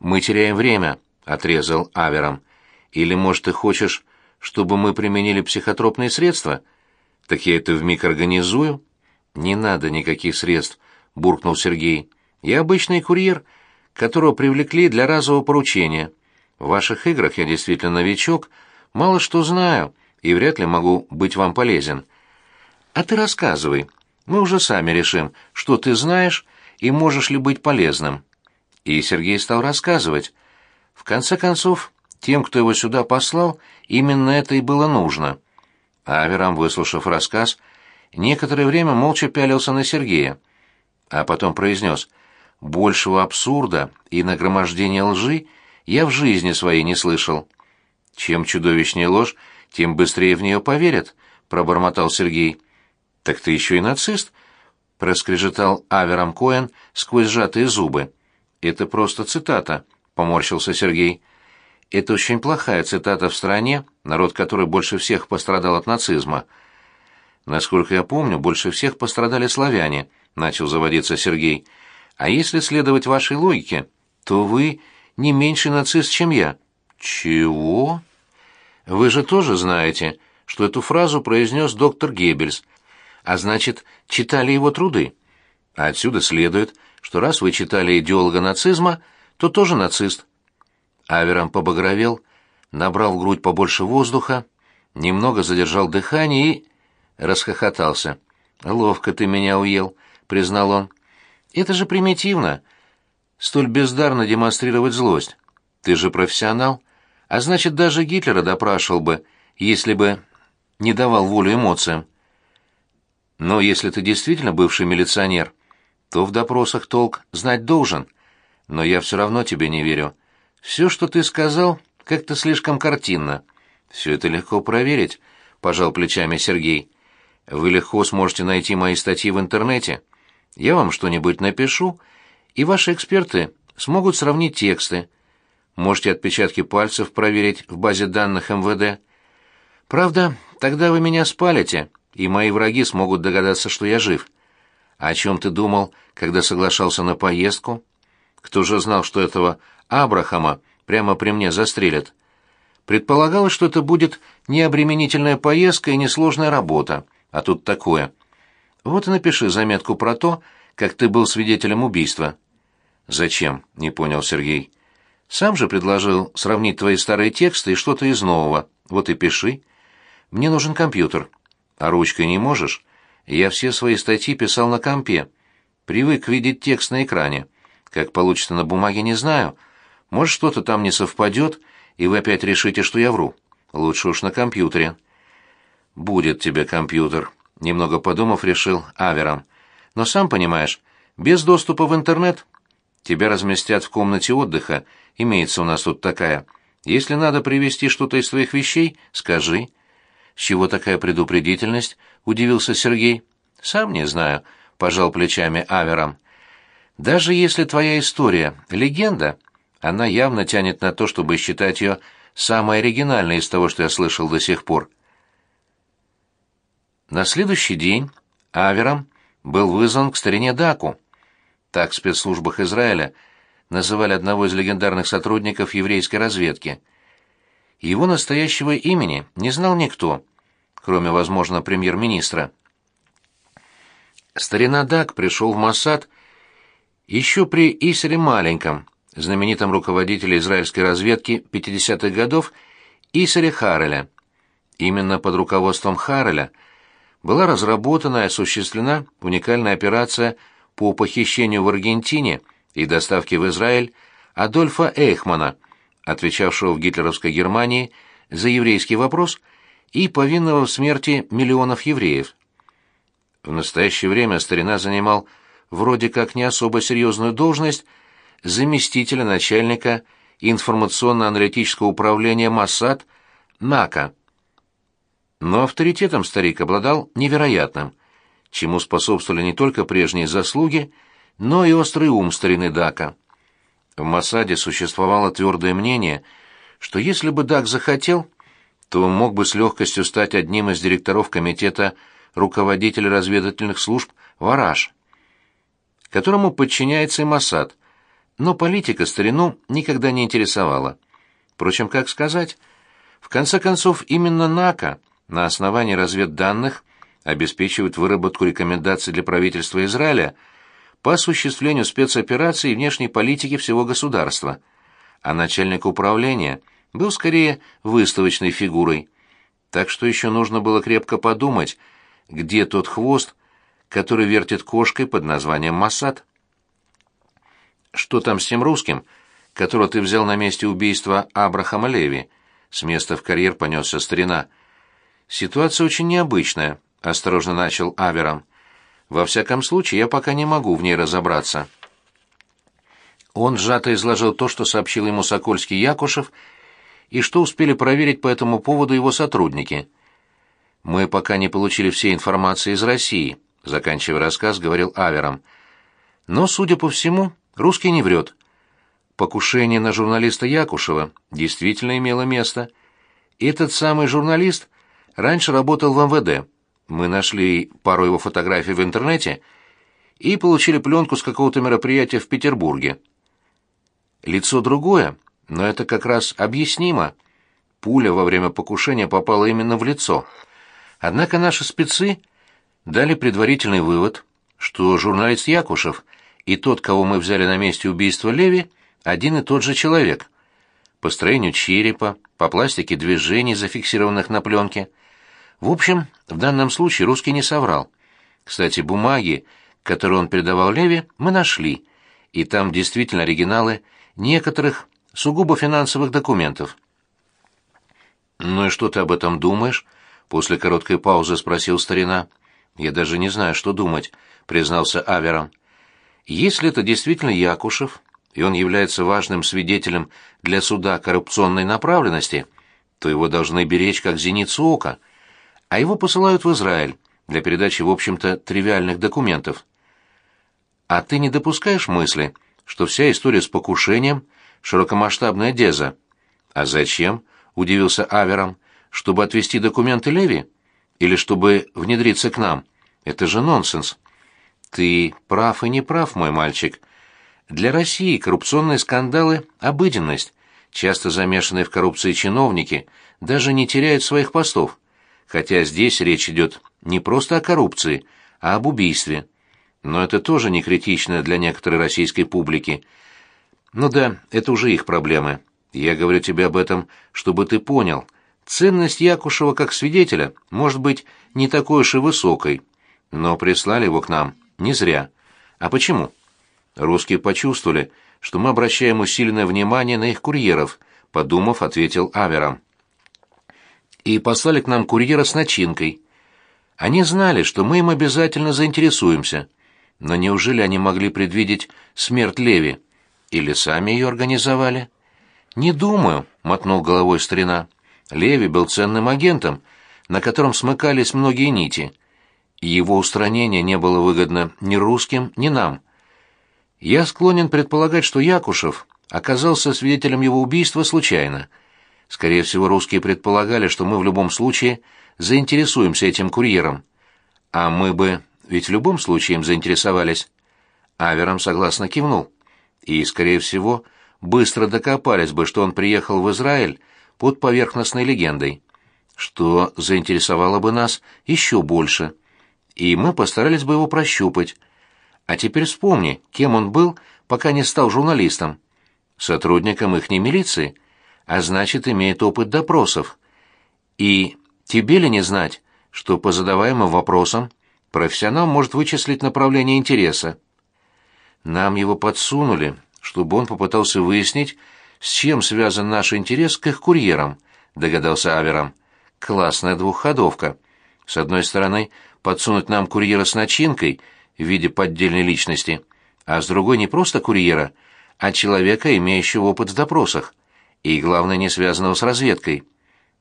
«Мы теряем время», — отрезал Авером. «Или, может, ты хочешь, чтобы мы применили психотропные средства? Так я это вмиг организую». «Не надо никаких средств», — буркнул Сергей. «Я обычный курьер, которого привлекли для разового поручения. В ваших играх я действительно новичок, мало что знаю и вряд ли могу быть вам полезен. А ты рассказывай. Мы уже сами решим, что ты знаешь и можешь ли быть полезным». И Сергей стал рассказывать. В конце концов, тем, кто его сюда послал, именно это и было нужно. Аверам, выслушав рассказ, некоторое время молча пялился на Сергея, а потом произнес «Большего абсурда и нагромождения лжи я в жизни своей не слышал». «Чем чудовищнее ложь, тем быстрее в нее поверят», — пробормотал Сергей. «Так ты еще и нацист?» — проскрежетал Аверам Коэн сквозь сжатые зубы. «Это просто цитата», — поморщился Сергей. «Это очень плохая цитата в стране, народ которой больше всех пострадал от нацизма». «Насколько я помню, больше всех пострадали славяне», — начал заводиться Сергей. «А если следовать вашей логике, то вы не меньше нацист, чем я». «Чего?» «Вы же тоже знаете, что эту фразу произнес доктор Геббельс, а значит, читали его труды. А отсюда следует, что раз вы читали идеолога нацизма, то тоже нацист. Авером побагровел, набрал в грудь побольше воздуха, немного задержал дыхание и... расхохотался. «Ловко ты меня уел», — признал он. «Это же примитивно. Столь бездарно демонстрировать злость. Ты же профессионал. А значит, даже Гитлера допрашивал бы, если бы не давал волю эмоциям. Но если ты действительно бывший милиционер, то в допросах толк знать должен. Но я все равно тебе не верю. Все, что ты сказал, как-то слишком картинно. Все это легко проверить, — пожал плечами Сергей. Вы легко сможете найти мои статьи в интернете. Я вам что-нибудь напишу, и ваши эксперты смогут сравнить тексты. Можете отпечатки пальцев проверить в базе данных МВД. Правда, тогда вы меня спалите, и мои враги смогут догадаться, что я жив. О чем ты думал, когда соглашался на поездку? Кто же знал, что этого Абрахама прямо при мне застрелят? Предполагалось, что это будет необременительная поездка и несложная работа, а тут такое. Вот и напиши заметку про то, как ты был свидетелем убийства. Зачем? не понял Сергей. Сам же предложил сравнить твои старые тексты и что-то из нового. Вот и пиши. Мне нужен компьютер. А ручкой не можешь? Я все свои статьи писал на компе. Привык видеть текст на экране. Как получится на бумаге, не знаю. Может, что-то там не совпадет, и вы опять решите, что я вру. Лучше уж на компьютере. Будет тебе компьютер, немного подумав, решил Авером. Но сам понимаешь, без доступа в интернет тебя разместят в комнате отдыха. Имеется у нас тут такая. Если надо привезти что-то из твоих вещей, скажи. «С чего такая предупредительность?» — удивился Сергей. «Сам не знаю», — пожал плечами Авером. «Даже если твоя история — легенда, она явно тянет на то, чтобы считать ее самой оригинальной из того, что я слышал до сих пор». На следующий день Авером был вызван к старине Даку. Так в спецслужбах Израиля называли одного из легендарных сотрудников еврейской разведки. Его настоящего имени не знал никто, кроме, возможно, премьер-министра. Старина Дак пришел в Моссад еще при Исере Маленьком, знаменитом руководителе израильской разведки 50-х годов Исере Хареля. Именно под руководством Хареля была разработана и осуществлена уникальная операция по похищению в Аргентине и доставке в Израиль Адольфа Эйхмана, отвечавшего в гитлеровской Германии за еврейский вопрос и повинного в смерти миллионов евреев. В настоящее время старина занимал вроде как не особо серьезную должность заместителя начальника информационно-аналитического управления Моссад НАКа. Но авторитетом старик обладал невероятным, чему способствовали не только прежние заслуги, но и острый ум старины Дака. В Моссаде существовало твердое мнение, что если бы Дак захотел, то мог бы с легкостью стать одним из директоров комитета руководителей разведывательных служб «Вараж», которому подчиняется и Моссад. но политика старину никогда не интересовала. Впрочем, как сказать? В конце концов, именно НАКО на основании разведданных обеспечивает выработку рекомендаций для правительства Израиля по осуществлению спецопераций и внешней политики всего государства, а начальник управления был скорее выставочной фигурой. Так что еще нужно было крепко подумать, где тот хвост, который вертит кошкой под названием Масад. «Что там с тем русским, которого ты взял на месте убийства Абрахама Леви?» С места в карьер понесся старина. «Ситуация очень необычная», — осторожно начал Авером. «Во всяком случае, я пока не могу в ней разобраться». Он сжато изложил то, что сообщил ему Сокольский Якушев, и что успели проверить по этому поводу его сотрудники. «Мы пока не получили всей информации из России», — заканчивая рассказ, говорил Авером. «Но, судя по всему, русский не врет. Покушение на журналиста Якушева действительно имело место. Этот самый журналист раньше работал в МВД. Мы нашли пару его фотографий в интернете и получили пленку с какого-то мероприятия в Петербурге. Лицо другое, но это как раз объяснимо. Пуля во время покушения попала именно в лицо. Однако наши спецы дали предварительный вывод, что журналист Якушев и тот, кого мы взяли на месте убийства Леви, один и тот же человек. По строению черепа, по пластике движений, зафиксированных на пленке. В общем, в данном случае русский не соврал. Кстати, бумаги, которые он передавал Леви, мы нашли, и там действительно оригиналы некоторых сугубо финансовых документов. «Ну и что ты об этом думаешь?» — после короткой паузы спросил старина. «Я даже не знаю, что думать», — признался Авером. «Если это действительно Якушев, и он является важным свидетелем для суда коррупционной направленности, то его должны беречь как зеницу ока, а его посылают в Израиль для передачи, в общем-то, тривиальных документов. А ты не допускаешь мысли, что вся история с покушением — широкомасштабная деза? А зачем? — удивился Авером. Чтобы отвести документы Леви? Или чтобы внедриться к нам? Это же нонсенс. Ты прав и не прав, мой мальчик, для России коррупционные скандалы – обыденность. Часто замешанные в коррупции чиновники даже не теряют своих постов. Хотя здесь речь идет не просто о коррупции, а об убийстве. Но это тоже не критично для некоторой российской публики. Ну да, это уже их проблемы. Я говорю тебе об этом, чтобы ты понял. Ценность Якушева как свидетеля может быть не такой уж и высокой. Но прислали его к нам не зря. А почему? Русские почувствовали, что мы обращаем усиленное внимание на их курьеров, подумав, ответил Авером. И послали к нам курьера с начинкой. Они знали, что мы им обязательно заинтересуемся. Но неужели они могли предвидеть смерть Леви? Или сами ее организовали? Не думаю, мотнул головой старина. Леви был ценным агентом, на котором смыкались многие нити. Его устранение не было выгодно ни русским, ни нам. Я склонен предполагать, что Якушев оказался свидетелем его убийства случайно. Скорее всего, русские предполагали, что мы в любом случае заинтересуемся этим курьером. А мы бы ведь в любом случае им заинтересовались. Авером согласно кивнул. И, скорее всего, быстро докопались бы, что он приехал в Израиль под поверхностной легендой, что заинтересовало бы нас еще больше. И мы постарались бы его прощупать, а теперь вспомни, кем он был, пока не стал журналистом. Сотрудником ихней милиции, а значит, имеет опыт допросов. И тебе ли не знать, что по задаваемым вопросам профессионал может вычислить направление интереса? Нам его подсунули, чтобы он попытался выяснить, с чем связан наш интерес к их курьерам, догадался Авером. Классная двухходовка. С одной стороны, подсунуть нам курьера с начинкой — в виде поддельной личности, а с другой не просто курьера, а человека, имеющего опыт в допросах, и, главное, не связанного с разведкой.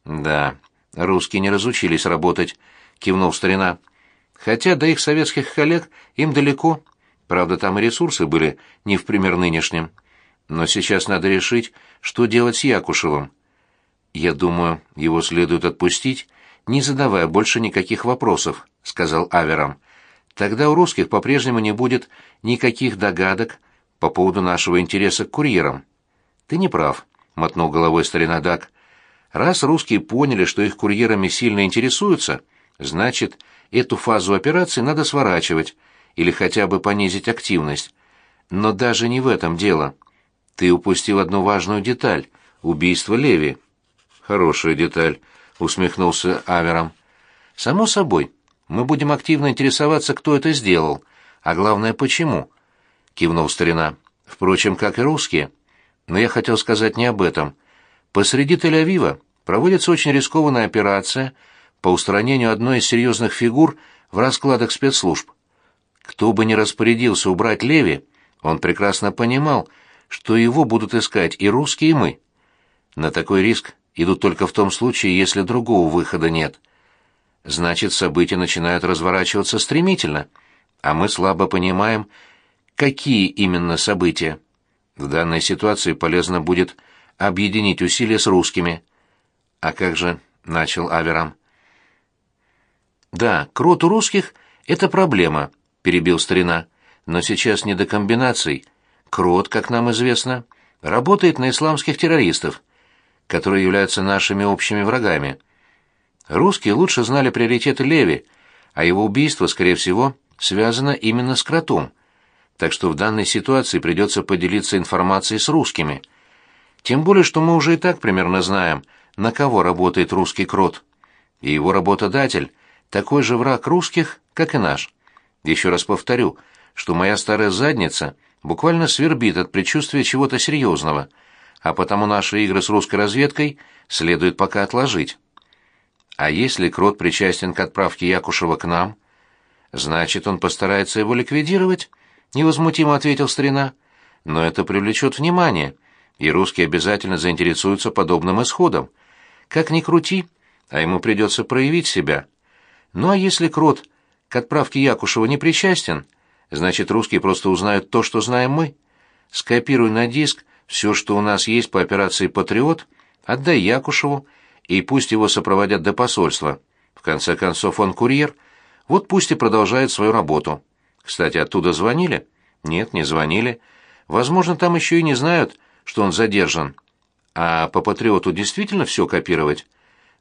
«Да, русские не разучились работать», — кивнул старина. «Хотя до их советских коллег им далеко. Правда, там и ресурсы были не в пример нынешним. Но сейчас надо решить, что делать с Якушевым. Я думаю, его следует отпустить, не задавая больше никаких вопросов», — сказал Аверам. Тогда у русских по-прежнему не будет никаких догадок по поводу нашего интереса к курьерам. Ты не прав, мотнул головой старина Дак. Раз русские поняли, что их курьерами сильно интересуются, значит, эту фазу операции надо сворачивать или хотя бы понизить активность. Но даже не в этом дело. Ты упустил одну важную деталь — убийство Леви. Хорошая деталь, усмехнулся Авером. Само собой, мы будем активно интересоваться, кто это сделал, а главное, почему, кивнул старина. Впрочем, как и русские. Но я хотел сказать не об этом. Посреди Тель-Авива проводится очень рискованная операция по устранению одной из серьезных фигур в раскладах спецслужб. Кто бы ни распорядился убрать Леви, он прекрасно понимал, что его будут искать и русские, и мы. На такой риск идут только в том случае, если другого выхода нет. Значит, события начинают разворачиваться стремительно, а мы слабо понимаем, какие именно события. В данной ситуации полезно будет объединить усилия с русскими. А как же, начал Аверам. Да, крот у русских — это проблема, перебил старина, но сейчас не до комбинаций. Крот, как нам известно, работает на исламских террористов которые являются нашими общими врагами. Русские лучше знали приоритеты Леви, а его убийство, скорее всего, связано именно с кротом. Так что в данной ситуации придется поделиться информацией с русскими. Тем более, что мы уже и так примерно знаем, на кого работает русский крот. И его работодатель – такой же враг русских, как и наш. Еще раз повторю, что моя старая задница буквально свербит от предчувствия чего-то серьезного – а потому наши игры с русской разведкой следует пока отложить. А если Крот причастен к отправке Якушева к нам, значит, он постарается его ликвидировать, невозмутимо ответил старина. Но это привлечет внимание, и русские обязательно заинтересуются подобным исходом. Как ни крути, а ему придется проявить себя. Ну а если Крот к отправке Якушева не причастен, значит, русские просто узнают то, что знаем мы. Скопируй на диск все, что у нас есть по операции «Патриот», отдай Якушеву, и пусть его сопроводят до посольства. В конце концов, он курьер. Вот пусть и продолжает свою работу. Кстати, оттуда звонили? Нет, не звонили. Возможно, там еще и не знают, что он задержан. А по «Патриоту» действительно все копировать?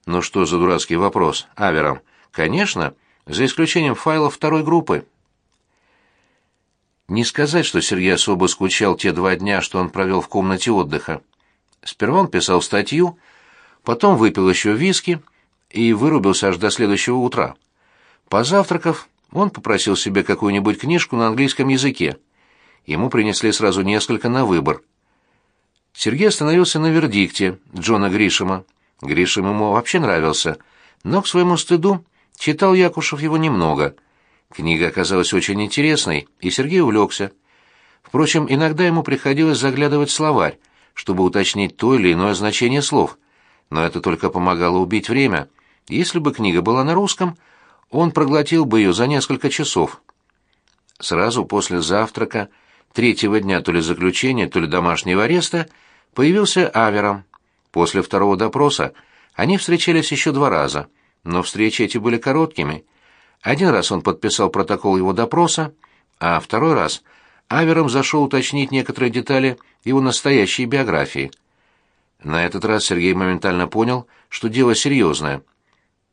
Ну что за дурацкий вопрос, Авером? Конечно, за исключением файлов второй группы. Не сказать, что Сергей особо скучал те два дня, что он провел в комнате отдыха. Сперва он писал статью, потом выпил еще виски и вырубился аж до следующего утра. Позавтракав, он попросил себе какую-нибудь книжку на английском языке. Ему принесли сразу несколько на выбор. Сергей остановился на вердикте Джона Гришема. Гришем ему вообще нравился, но, к своему стыду, читал Якушев его немного — Книга оказалась очень интересной, и Сергей увлекся. Впрочем, иногда ему приходилось заглядывать в словарь, чтобы уточнить то или иное значение слов. Но это только помогало убить время. Если бы книга была на русском, он проглотил бы ее за несколько часов. Сразу после завтрака, третьего дня то ли заключения, то ли домашнего ареста, появился Авером. После второго допроса они встречались еще два раза, но встречи эти были короткими — один раз он подписал протокол его допроса, а второй раз Авером зашел уточнить некоторые детали его настоящей биографии. На этот раз Сергей моментально понял, что дело серьезное.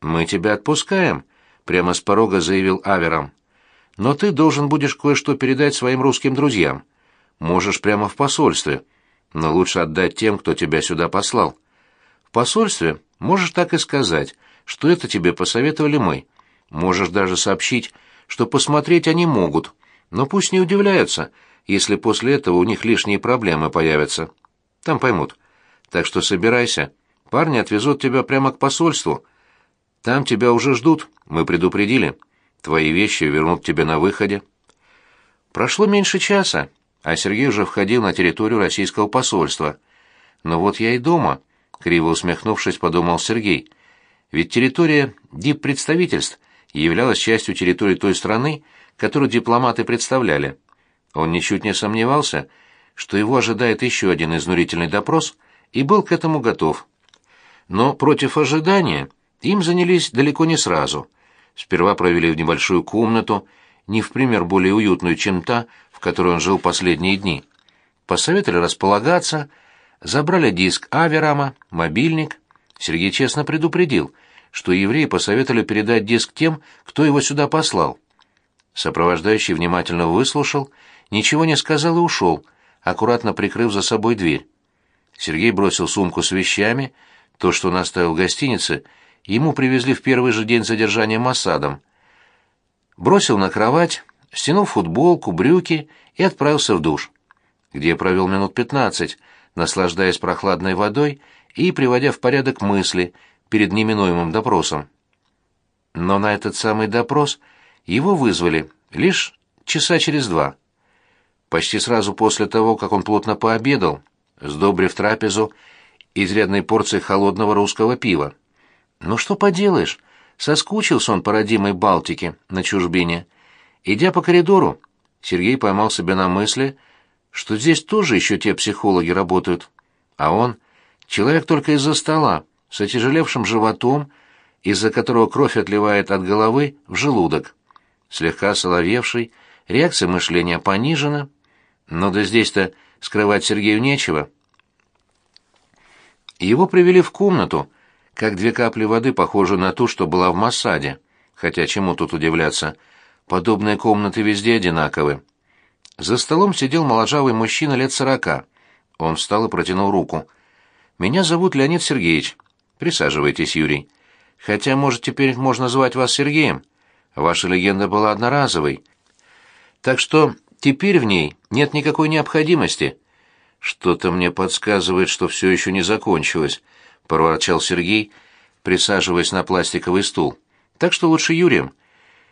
«Мы тебя отпускаем», — прямо с порога заявил Авером. «Но ты должен будешь кое-что передать своим русским друзьям. Можешь прямо в посольстве, но лучше отдать тем, кто тебя сюда послал. В посольстве можешь так и сказать, что это тебе посоветовали мы». Можешь даже сообщить, что посмотреть они могут, но пусть не удивляются, если после этого у них лишние проблемы появятся. Там поймут. Так что собирайся. Парни отвезут тебя прямо к посольству. Там тебя уже ждут, мы предупредили. Твои вещи вернут тебе на выходе. Прошло меньше часа, а Сергей уже входил на территорию российского посольства. Но вот я и дома, криво усмехнувшись, подумал Сергей. Ведь территория диппредставительств являлась частью территории той страны, которую дипломаты представляли. Он ничуть не сомневался, что его ожидает еще один изнурительный допрос, и был к этому готов. Но против ожидания им занялись далеко не сразу. Сперва провели в небольшую комнату, не в пример более уютную, чем та, в которой он жил последние дни. посоветовали располагаться, забрали диск Аверама, мобильник. Сергей честно предупредил, что евреи посоветовали передать диск тем, кто его сюда послал. Сопровождающий внимательно выслушал, ничего не сказал и ушел, аккуратно прикрыв за собой дверь. Сергей бросил сумку с вещами, то, что он оставил в гостинице, ему привезли в первый же день задержания Масадом. Бросил на кровать, стянул футболку, брюки и отправился в душ, где провел минут пятнадцать, наслаждаясь прохладной водой и приводя в порядок мысли перед неминуемым допросом. Но на этот самый допрос его вызвали лишь часа через два. Почти сразу после того, как он плотно пообедал, сдобрив трапезу изрядной порцией холодного русского пива. Ну что поделаешь, соскучился он по родимой Балтике на чужбине. Идя по коридору, Сергей поймал себя на мысли, что здесь тоже еще те психологи работают. А он — человек только из-за стола, с отяжелевшим животом, из-за которого кровь отливает от головы в желудок. Слегка соловевший, реакция мышления понижена. Но да здесь-то скрывать Сергею нечего. Его привели в комнату, как две капли воды, похожие на ту, что была в Массаде. Хотя чему тут удивляться? Подобные комнаты везде одинаковы. За столом сидел моложавый мужчина лет сорока. Он встал и протянул руку. «Меня зовут Леонид Сергеевич. Присаживайтесь, Юрий. Хотя, может, теперь можно звать вас Сергеем. Ваша легенда была одноразовой. Так что теперь в ней нет никакой необходимости. Что-то мне подсказывает, что все еще не закончилось, проворчал Сергей, присаживаясь на пластиковый стул. Так что лучше Юрием.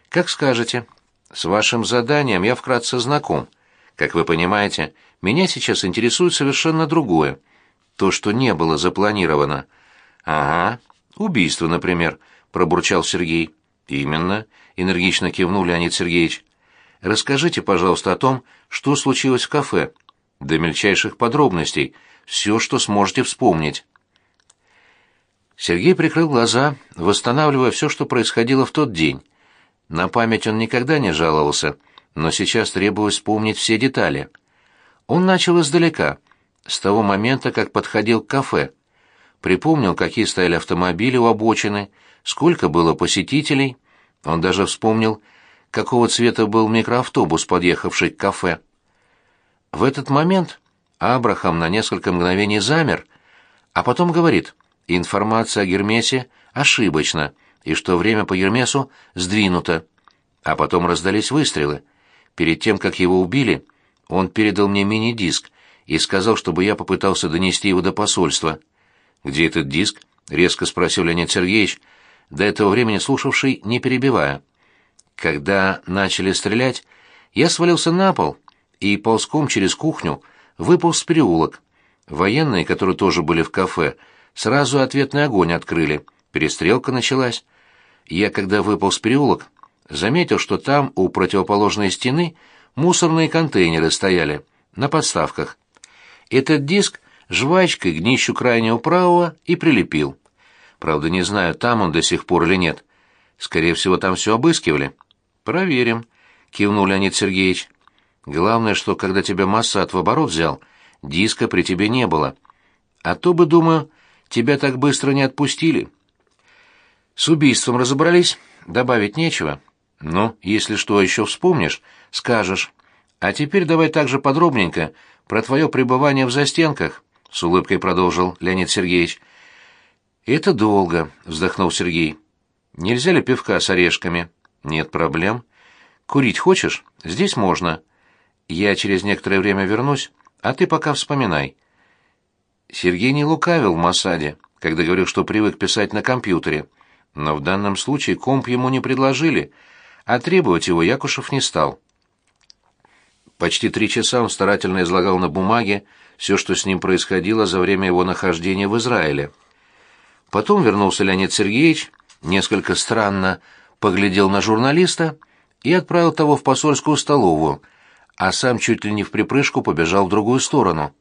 Как скажете. С вашим заданием я вкратце знаком. Как вы понимаете, меня сейчас интересует совершенно другое. То, что не было запланировано. Ага, убийство, например, пробурчал Сергей. Именно, энергично кивнул Леонид Сергеевич. Расскажите, пожалуйста, о том, что случилось в кафе. До мельчайших подробностей, все, что сможете вспомнить. Сергей прикрыл глаза, восстанавливая все, что происходило в тот день. На память он никогда не жаловался, но сейчас требовалось вспомнить все детали. Он начал издалека, с того момента, как подходил к кафе. Припомнил, какие стояли автомобили у обочины, сколько было посетителей. Он даже вспомнил, какого цвета был микроавтобус, подъехавший к кафе. В этот момент Абрахам на несколько мгновений замер, а потом говорит, информация о Гермесе ошибочна, и что время по Гермесу сдвинуто. А потом раздались выстрелы. Перед тем, как его убили, он передал мне мини-диск и сказал, чтобы я попытался донести его до посольства. «Где этот диск?» — резко спросил Леонид Сергеевич, до этого времени слушавший, не перебивая. Когда начали стрелять, я свалился на пол и ползком через кухню выполз в переулок. Военные, которые тоже были в кафе, сразу ответный огонь открыли. Перестрелка началась. Я, когда выполз в переулок, заметил, что там, у противоположной стены, мусорные контейнеры стояли, на подставках. Этот диск жвачкой к днищу крайнего правого и прилепил. Правда, не знаю, там он до сих пор или нет. Скорее всего, там все обыскивали. Проверим, кивнул Леонид Сергеевич. Главное, что когда тебя Массад в оборот взял, диска при тебе не было. А то бы, думаю, тебя так быстро не отпустили. С убийством разобрались, добавить нечего. Ну, если что еще вспомнишь, скажешь. А теперь давай также подробненько про твое пребывание в застенках, — с улыбкой продолжил Леонид Сергеевич. «Это долго», — вздохнул Сергей. «Нельзя ли пивка с орешками?» «Нет проблем». «Курить хочешь? Здесь можно». Я через некоторое время вернусь, а ты пока вспоминай. Сергей не лукавил в Масаде, когда говорил, что привык писать на компьютере, но в данном случае комп ему не предложили, а требовать его Якушев не стал. Почти три часа он старательно излагал на бумаге все, что с ним происходило за время его нахождения в Израиле. Потом вернулся Леонид Сергеевич, несколько странно поглядел на журналиста и отправил того в посольскую столовую – а сам чуть ли не в припрыжку побежал в другую сторону.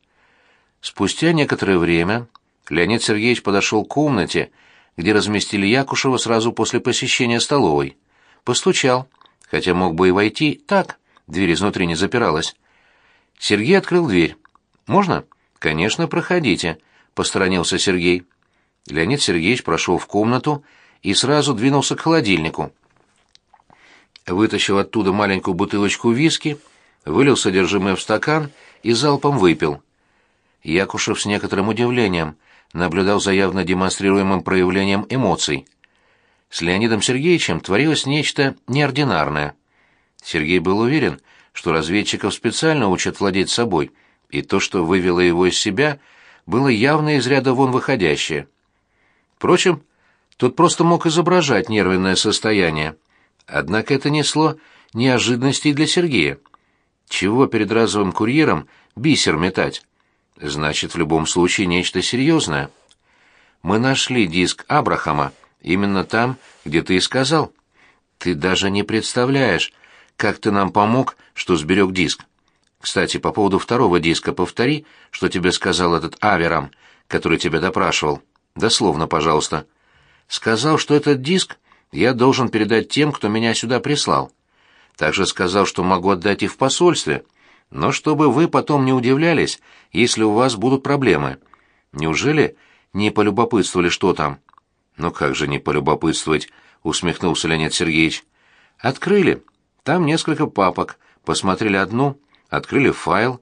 Спустя некоторое время Леонид Сергеевич подошел к комнате, где разместили Якушева сразу после посещения столовой. Постучал, хотя мог бы и войти так, дверь изнутри не запиралась. Сергей открыл дверь. Можно? Конечно, проходите, посторонился Сергей. Леонид Сергеевич прошел в комнату и сразу двинулся к холодильнику. Вытащил оттуда маленькую бутылочку виски, вылил содержимое в стакан и залпом выпил. Якушев с некоторым удивлением наблюдал за явно демонстрируемым проявлением эмоций. С Леонидом Сергеевичем творилось нечто неординарное. Сергей был уверен, что разведчиков специально учат владеть собой, и то, что вывело его из себя, было явно из ряда вон выходящее. Впрочем, тот просто мог изображать нервное состояние. Однако это несло неожиданностей для Сергея. Чего перед разовым курьером бисер метать? Значит, в любом случае нечто серьезное. Мы нашли диск Абрахама именно там, где ты и сказал. Ты даже не представляешь, как ты нам помог, что сберег диск. Кстати, по поводу второго диска повтори, что тебе сказал этот Аверам, который тебя допрашивал. Дословно, пожалуйста. Сказал, что этот диск я должен передать тем, кто меня сюда прислал. Также сказал, что могу отдать и в посольстве, но чтобы вы потом не удивлялись, если у вас будут проблемы. Неужели не полюбопытствовали, что там? Ну как же не полюбопытствовать, усмехнулся Леонид Сергеевич. Открыли. Там несколько папок, посмотрели одну, открыли файл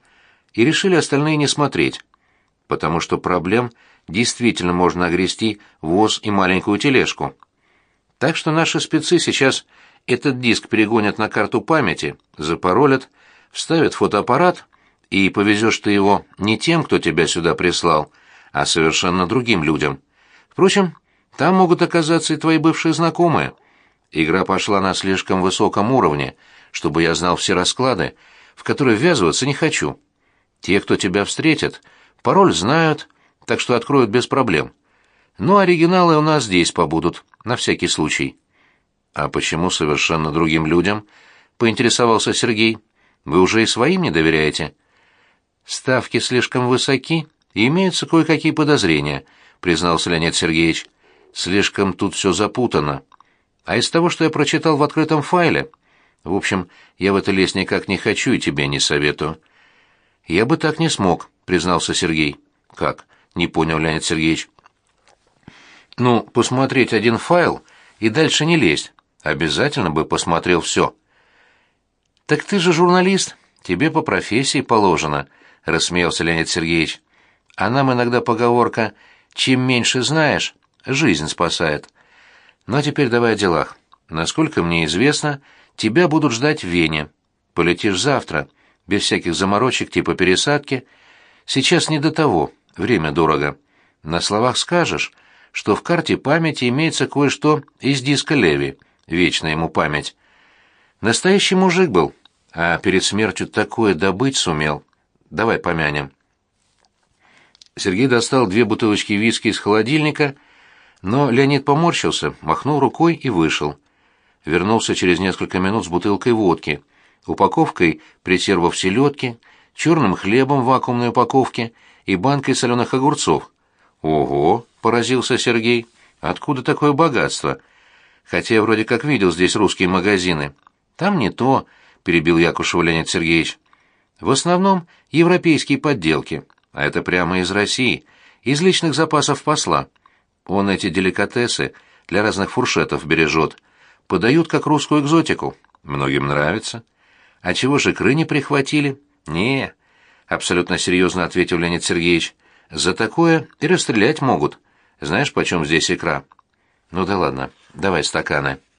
и решили остальные не смотреть, потому что проблем действительно можно огрести воз и маленькую тележку. Так что наши спецы сейчас этот диск перегонят на карту памяти, запаролят, вставят фотоаппарат, и повезешь ты его не тем, кто тебя сюда прислал, а совершенно другим людям. Впрочем, там могут оказаться и твои бывшие знакомые. Игра пошла на слишком высоком уровне, чтобы я знал все расклады, в которые ввязываться не хочу. Те, кто тебя встретят, пароль знают, так что откроют без проблем. Ну, оригиналы у нас здесь побудут, на всякий случай. А почему совершенно другим людям? поинтересовался Сергей. Вы уже и своим не доверяете? Ставки слишком высоки, и имеются кое-какие подозрения, признался Леонид Сергеевич. Слишком тут все запутано. А из того, что я прочитал в открытом файле, в общем, я в это лезть никак не хочу и тебе не советую. Я бы так не смог, признался Сергей. Как? Не понял Леонид Сергеевич. Ну, посмотреть один файл и дальше не лезть. Обязательно бы посмотрел все. Так ты же журналист, тебе по профессии положено, рассмеялся Леонид Сергеевич. А нам иногда поговорка «чем меньше знаешь, жизнь спасает». Ну а теперь давай о делах. Насколько мне известно, тебя будут ждать в Вене. Полетишь завтра, без всяких заморочек типа пересадки. Сейчас не до того, время дорого. На словах скажешь, что в карте памяти имеется кое-что из диска Леви, вечная ему память. Настоящий мужик был, а перед смертью такое добыть сумел. Давай помянем. Сергей достал две бутылочки виски из холодильника, но Леонид поморщился, махнул рукой и вышел. Вернулся через несколько минут с бутылкой водки, упаковкой пресервов селедки, черным хлебом в вакуумной упаковке и банкой соленых огурцов. «Ого!» — поразился Сергей. «Откуда такое богатство? Хотя я вроде как видел здесь русские магазины». «Там не то», — перебил Якушев Леонид Сергеевич. «В основном европейские подделки, а это прямо из России, из личных запасов посла. Он эти деликатесы для разных фуршетов бережет. Подают как русскую экзотику. Многим нравится. А чего же икры не прихватили? Не, абсолютно серьезно ответил Леонид Сергеевич. За такое и расстрелять могут. Знаешь, почем здесь икра? Ну да ладно, давай стаканы.